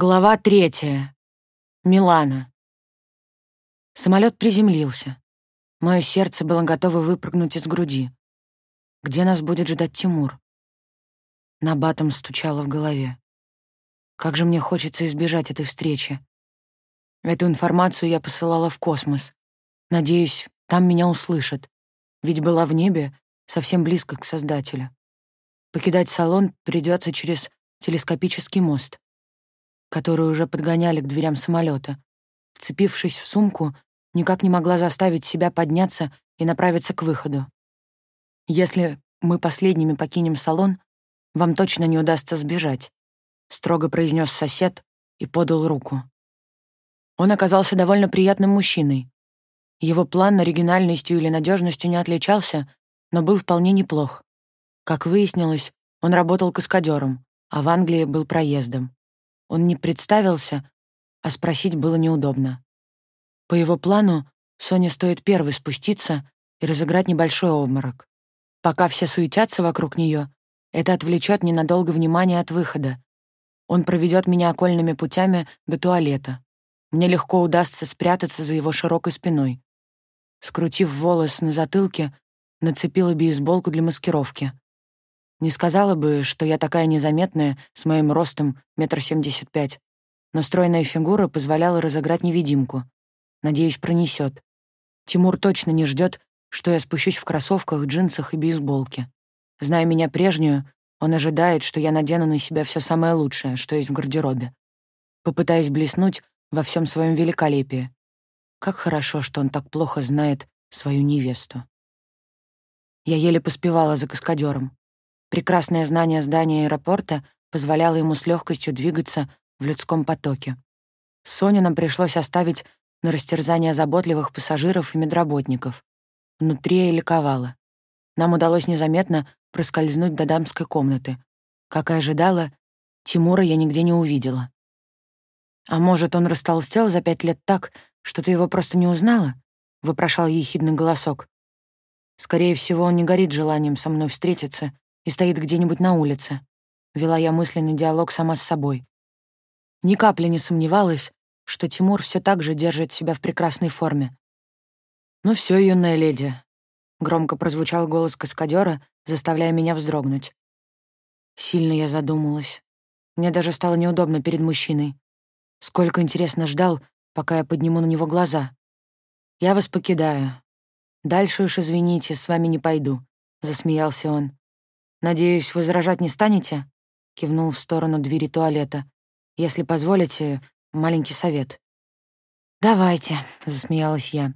Глава третья. Милана. Самолет приземлился. Мое сердце было готово выпрыгнуть из груди. Где нас будет ждать Тимур? На батом стучало в голове. Как же мне хочется избежать этой встречи. Эту информацию я посылала в космос. Надеюсь, там меня услышат. Ведь была в небе, совсем близко к Создателю. Покидать салон придется через телескопический мост которую уже подгоняли к дверям самолета. Вцепившись в сумку, никак не могла заставить себя подняться и направиться к выходу. «Если мы последними покинем салон, вам точно не удастся сбежать», — строго произнес сосед и подал руку. Он оказался довольно приятным мужчиной. Его план оригинальностью или надежностью не отличался, но был вполне неплох. Как выяснилось, он работал каскадером, а в Англии был проездом. Он не представился, а спросить было неудобно. По его плану, Соне стоит первой спуститься и разыграть небольшой обморок. Пока все суетятся вокруг нее, это отвлечет ненадолго внимание от выхода. Он проведет меня окольными путями до туалета. Мне легко удастся спрятаться за его широкой спиной. Скрутив волос на затылке, нацепила бейсболку для маскировки. Не сказала бы, что я такая незаметная, с моим ростом метр семьдесят пять, но стройная фигура позволяла разыграть невидимку. Надеюсь, пронесет. Тимур точно не ждет, что я спущусь в кроссовках, джинсах и бейсболке. Зная меня прежнюю, он ожидает, что я надену на себя все самое лучшее, что есть в гардеробе. Попытаюсь блеснуть во всем своем великолепии. Как хорошо, что он так плохо знает свою невесту. Я еле поспевала за каскадером. Прекрасное знание здания аэропорта позволяло ему с легкостью двигаться в людском потоке. Соню нам пришлось оставить на растерзание заботливых пассажиров и медработников. Внутри я ликовала. Нам удалось незаметно проскользнуть до дамской комнаты. Как и ожидала, Тимура я нигде не увидела. «А может, он растолстел за пять лет так, что ты его просто не узнала?» — вопрошал ехидный голосок. «Скорее всего, он не горит желанием со мной встретиться и стоит где-нибудь на улице. Вела я мысленный диалог сама с собой. Ни капли не сомневалась, что Тимур все так же держит себя в прекрасной форме. «Ну все, юная леди», — громко прозвучал голос каскадера, заставляя меня вздрогнуть. Сильно я задумалась. Мне даже стало неудобно перед мужчиной. Сколько, интересно, ждал, пока я подниму на него глаза. «Я вас покидаю. Дальше уж, извините, с вами не пойду», — засмеялся он. «Надеюсь, возражать не станете?» — кивнул в сторону двери туалета. «Если позволите, маленький совет». «Давайте», — засмеялась я.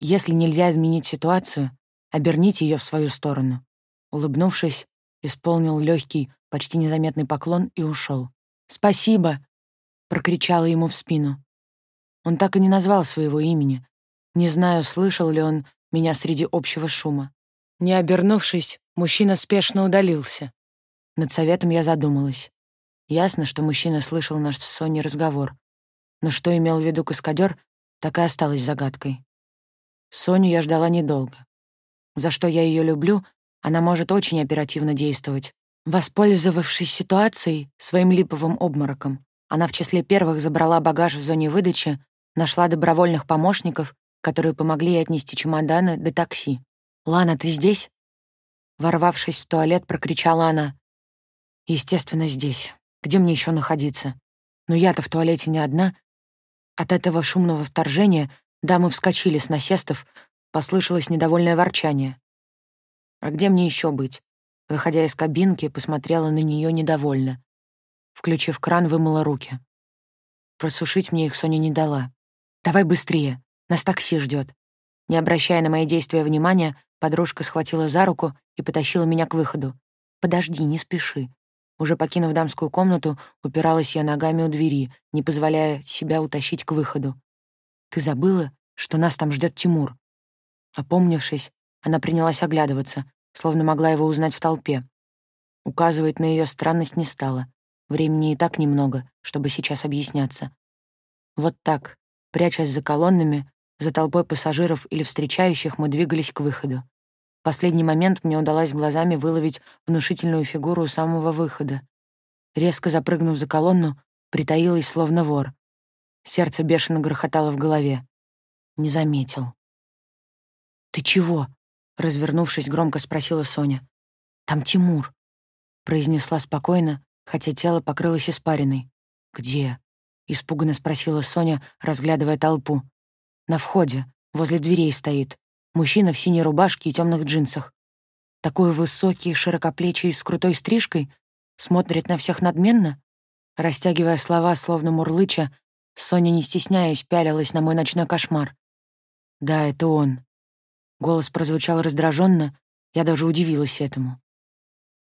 «Если нельзя изменить ситуацию, оберните ее в свою сторону». Улыбнувшись, исполнил легкий, почти незаметный поклон и ушел. «Спасибо!» — прокричала ему в спину. Он так и не назвал своего имени. Не знаю, слышал ли он меня среди общего шума. Не обернувшись, мужчина спешно удалился. Над советом я задумалась. Ясно, что мужчина слышал наш с Соней разговор. Но что имел в виду каскадер, так и осталось загадкой. Соню я ждала недолго. За что я ее люблю, она может очень оперативно действовать. Воспользовавшись ситуацией, своим липовым обмороком, она в числе первых забрала багаж в зоне выдачи, нашла добровольных помощников, которые помогли ей отнести чемоданы до такси. «Лана, ты здесь?» Ворвавшись в туалет, прокричала она. «Естественно, здесь. Где мне еще находиться? Но я-то в туалете не одна». От этого шумного вторжения дамы вскочили с насестов, послышалось недовольное ворчание. «А где мне еще быть?» Выходя из кабинки, посмотрела на нее недовольно. Включив кран, вымыла руки. Просушить мне их Соня не дала. «Давай быстрее, нас такси ждет. Не обращая на мои действия внимания, Подружка схватила за руку и потащила меня к выходу. «Подожди, не спеши». Уже покинув дамскую комнату, упиралась я ногами у двери, не позволяя себя утащить к выходу. «Ты забыла, что нас там ждет Тимур?» Опомнившись, она принялась оглядываться, словно могла его узнать в толпе. Указывать на ее странность не стала. Времени и так немного, чтобы сейчас объясняться. Вот так, прячась за колоннами, за толпой пассажиров или встречающих мы двигались к выходу. В последний момент мне удалось глазами выловить внушительную фигуру у самого выхода. Резко запрыгнув за колонну, притаилась, словно вор. Сердце бешено грохотало в голове. Не заметил. «Ты чего?» — развернувшись, громко спросила Соня. «Там Тимур», — произнесла спокойно, хотя тело покрылось испариной. «Где?» — испуганно спросила Соня, разглядывая толпу. «На входе, возле дверей стоит. Мужчина в синей рубашке и темных джинсах. Такой высокий, широкоплечий, с крутой стрижкой, смотрит на всех надменно?» Растягивая слова, словно мурлыча, Соня, не стесняясь, пялилась на мой ночной кошмар. «Да, это он». Голос прозвучал раздраженно, я даже удивилась этому.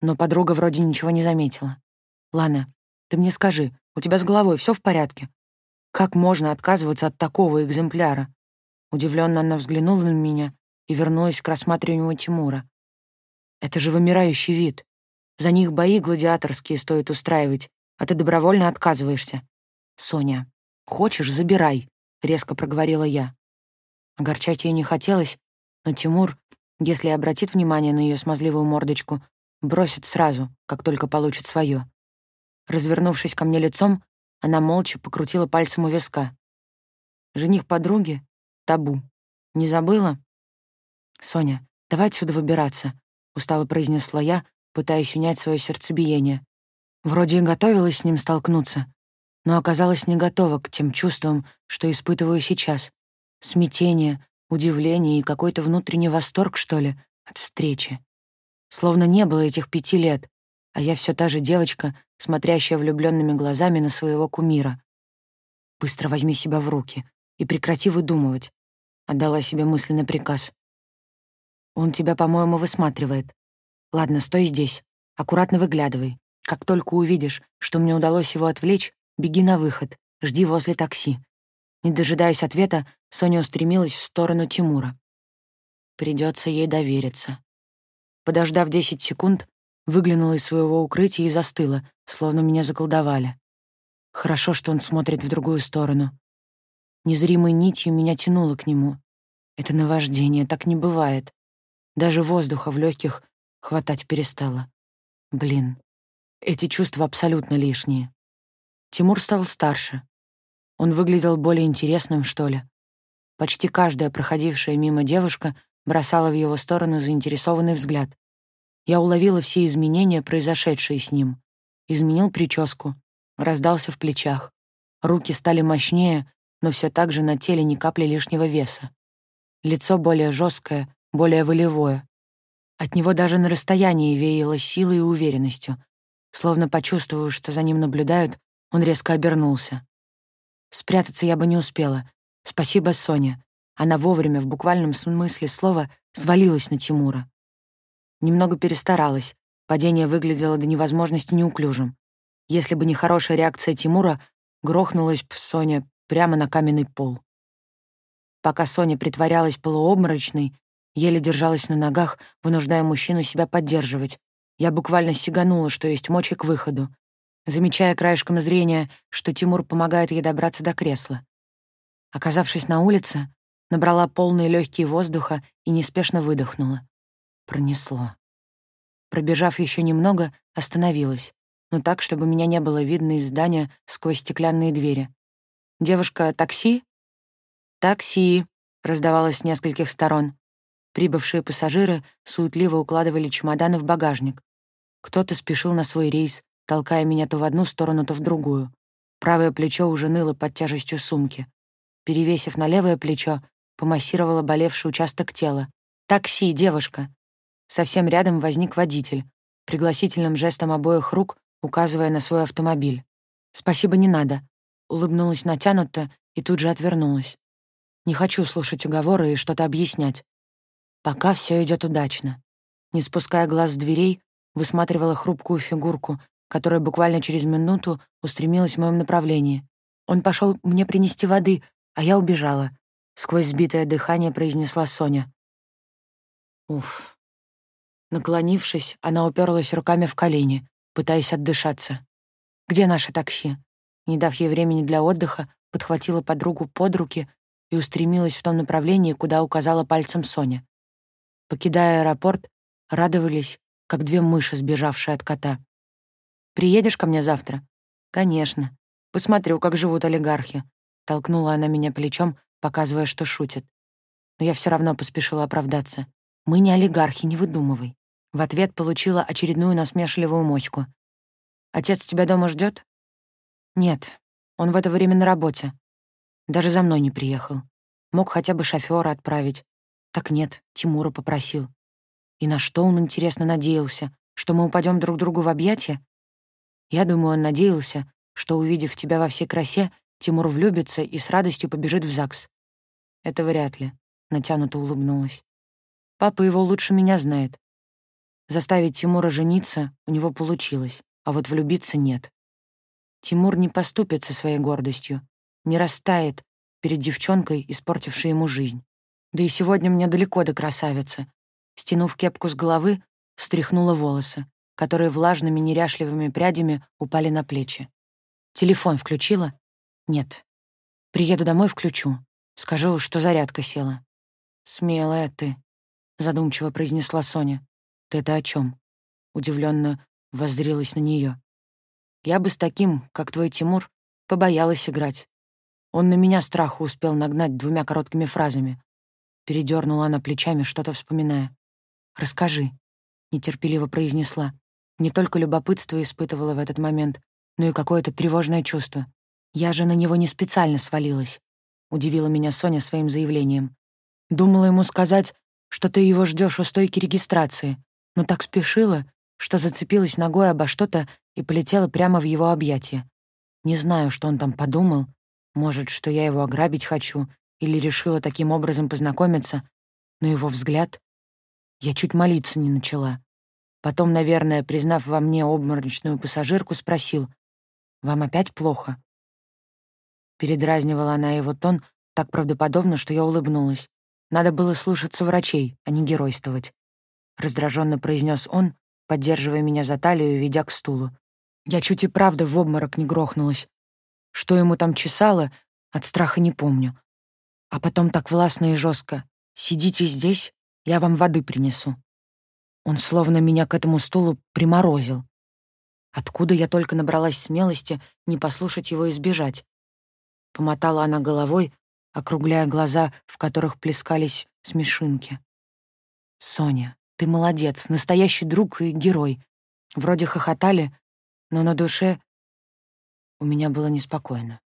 Но подруга вроде ничего не заметила. «Лана, ты мне скажи, у тебя с головой все в порядке? Как можно отказываться от такого экземпляра?» Удивленно она взглянула на меня и вернулась к рассматриванию Тимура. «Это же вымирающий вид. За них бои гладиаторские стоит устраивать, а ты добровольно отказываешься. Соня, хочешь, забирай», — резко проговорила я. Огорчать ей не хотелось, но Тимур, если обратит внимание на ее смазливую мордочку, бросит сразу, как только получит свое. Развернувшись ко мне лицом, она молча покрутила пальцем у виска. Жених подруги — табу. Не забыла? «Соня, давай отсюда выбираться», — устало произнесла я, пытаясь унять свое сердцебиение. Вроде и готовилась с ним столкнуться, но оказалась не готова к тем чувствам, что испытываю сейчас. Смятение, удивление и какой-то внутренний восторг, что ли, от встречи. Словно не было этих пяти лет, а я все та же девочка, смотрящая влюбленными глазами на своего кумира. «Быстро возьми себя в руки и прекрати выдумывать», — отдала себе мысленный приказ. «Он тебя, по-моему, высматривает. Ладно, стой здесь, аккуратно выглядывай. Как только увидишь, что мне удалось его отвлечь, беги на выход, жди возле такси». Не дожидаясь ответа, Соня устремилась в сторону Тимура. Придется ей довериться. Подождав 10 секунд, выглянула из своего укрытия и застыла, словно меня заколдовали. Хорошо, что он смотрит в другую сторону. Незримой нитью меня тянуло к нему. Это наваждение, так не бывает. Даже воздуха в легких хватать перестало. Блин, эти чувства абсолютно лишние. Тимур стал старше. Он выглядел более интересным, что ли. Почти каждая проходившая мимо девушка бросала в его сторону заинтересованный взгляд. Я уловила все изменения, произошедшие с ним. Изменил прическу, раздался в плечах. Руки стали мощнее, но все так же на теле ни капли лишнего веса. Лицо более жесткое, более волевое. От него даже на расстоянии веяло силой и уверенностью. Словно почувствовав, что за ним наблюдают, он резко обернулся. Спрятаться я бы не успела. Спасибо, Соня. Она вовремя, в буквальном смысле слова, свалилась на Тимура. Немного перестаралась. Падение выглядело до невозможности неуклюжим. Если бы не хорошая реакция Тимура, грохнулась б Соня прямо на каменный пол. Пока Соня притворялась полуобморочной, еле держалась на ногах, вынуждая мужчину себя поддерживать. Я буквально сиганула, что есть мочи к выходу, замечая краешком зрения, что Тимур помогает ей добраться до кресла. Оказавшись на улице, набрала полные легкие воздуха и неспешно выдохнула. Пронесло. Пробежав еще немного, остановилась, но так, чтобы меня не было видно из здания сквозь стеклянные двери. «Девушка, такси?» «Такси!» — раздавалось с нескольких сторон. Прибывшие пассажиры суетливо укладывали чемоданы в багажник. Кто-то спешил на свой рейс, толкая меня то в одну сторону, то в другую. Правое плечо уже ныло под тяжестью сумки. Перевесив на левое плечо, помассировала болевший участок тела. «Такси, девушка!» Совсем рядом возник водитель, пригласительным жестом обоих рук, указывая на свой автомобиль. «Спасибо, не надо», — улыбнулась натянуто и тут же отвернулась. «Не хочу слушать уговоры и что-то объяснять. Пока все идет удачно». Не спуская глаз с дверей, высматривала хрупкую фигурку, которая буквально через минуту устремилась в моем направлении. Он пошел мне принести воды, а я убежала. Сквозь сбитое дыхание произнесла Соня. Уф. Наклонившись, она уперлась руками в колени, пытаясь отдышаться. «Где наше такси?» Не дав ей времени для отдыха, подхватила подругу под руки и устремилась в том направлении, куда указала пальцем Соня. Покидая аэропорт, радовались, как две мыши, сбежавшие от кота. «Приедешь ко мне завтра?» «Конечно. Посмотрю, как живут олигархи. Толкнула она меня плечом, показывая, что шутит. Но я все равно поспешила оправдаться. Мы не олигархи, не выдумывай. В ответ получила очередную насмешливую моську. «Отец тебя дома ждет? «Нет, он в это время на работе. Даже за мной не приехал. Мог хотя бы шофера отправить. Так нет, Тимура попросил. И на что он, интересно, надеялся? Что мы упадем друг другу в объятия? Я думаю, он надеялся, что, увидев тебя во всей красе, Тимур влюбится и с радостью побежит в ЗАГС. Это вряд ли, натянуто улыбнулась. Папа его лучше меня знает. Заставить Тимура жениться у него получилось, а вот влюбиться нет. Тимур не поступит со своей гордостью, не растает перед девчонкой, испортившей ему жизнь. Да и сегодня мне далеко до красавицы. Стянув кепку с головы, встряхнула волосы, которые влажными неряшливыми прядями упали на плечи. Телефон включила? Нет. Приеду домой, включу. Скажу, что зарядка села. Смелая ты, задумчиво произнесла Соня. Ты это о чем? Удивленно воззрилась на нее. Я бы с таким, как твой Тимур, побоялась играть. Он на меня страху успел нагнать двумя короткими фразами. Передернула она плечами, что-то вспоминая. «Расскажи», — нетерпеливо произнесла. Не только любопытство испытывала в этот момент, но и какое-то тревожное чувство. Я же на него не специально свалилась, удивила меня Соня своим заявлением. Думала ему сказать, что ты его ждешь у стойки регистрации, но так спешила, что зацепилась ногой обо что-то и полетела прямо в его объятия. Не знаю, что он там подумал. Может, что я его ограбить хочу или решила таким образом познакомиться, но его взгляд... Я чуть молиться не начала. Потом, наверное, признав во мне обморочную пассажирку, спросил, вам опять плохо?» Передразнивала она его тон так правдоподобно, что я улыбнулась. Надо было слушаться врачей, а не геройствовать. Раздраженно произнес он, поддерживая меня за талию и ведя к стулу. Я чуть и правда в обморок не грохнулась. Что ему там чесало, от страха не помню. А потом так властно и жестко. «Сидите здесь, я вам воды принесу». Он словно меня к этому стулу приморозил. Откуда я только набралась смелости не послушать его избежать? Помотала она головой, округляя глаза, в которых плескались смешинки. «Соня, ты молодец, настоящий друг и герой. Вроде хохотали, но на душе у меня было неспокойно.